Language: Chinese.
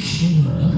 亲吻。